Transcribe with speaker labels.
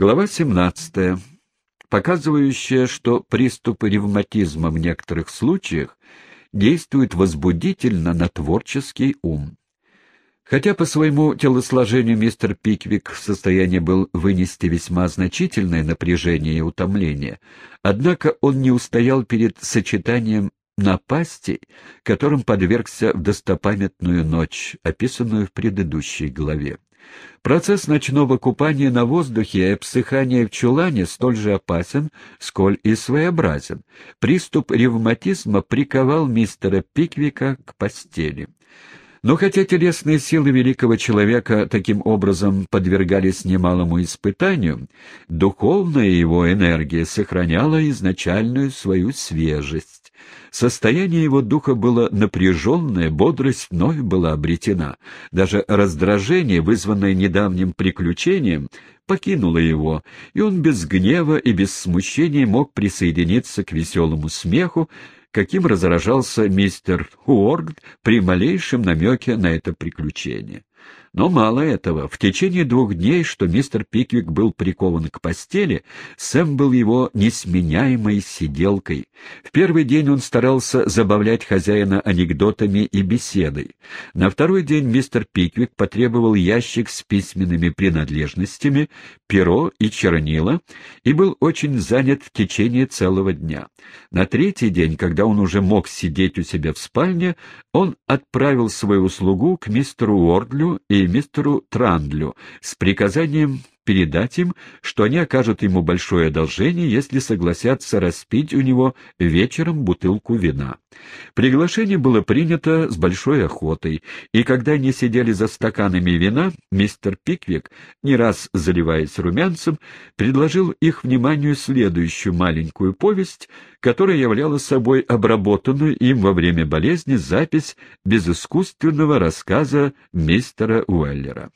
Speaker 1: Глава 17, показывающая, что приступы ревматизма в некоторых случаях действуют возбудительно на творческий ум. Хотя по своему телосложению мистер Пиквик в состоянии был вынести весьма значительное напряжение и утомление, однако он не устоял перед сочетанием напастей, которым подвергся в достопамятную ночь, описанную в предыдущей главе. Процесс ночного купания на воздухе и обсыхания в чулане столь же опасен, сколь и своеобразен. Приступ ревматизма приковал мистера Пиквика к постели. Но хотя телесные силы великого человека таким образом подвергались немалому испытанию, духовная его энергия сохраняла изначальную свою свежесть. Состояние его духа было напряженное, бодрость вновь была обретена. Даже раздражение, вызванное недавним приключением, покинуло его, и он без гнева и без смущения мог присоединиться к веселому смеху, каким разражался мистер Уорд при малейшем намеке на это приключение. Но мало этого. В течение двух дней, что мистер Пиквик был прикован к постели, Сэм был его несменяемой сиделкой. В первый день он старался забавлять хозяина анекдотами и беседой. На второй день мистер Пиквик потребовал ящик с письменными принадлежностями, перо и чернила, и был очень занят в течение целого дня. На третий день, когда он уже мог сидеть у себя в спальне, он отправил свою слугу к мистеру Уордлю и мистеру Трандлю с приказанием передать им, что они окажут ему большое одолжение, если согласятся распить у него вечером бутылку вина. Приглашение было принято с большой охотой, и когда они сидели за стаканами вина, мистер Пиквик, не раз заливаясь румянцем, предложил их вниманию следующую маленькую повесть, которая являла собой обработанную им во время болезни запись безыскусственного рассказа мистера Уэллера.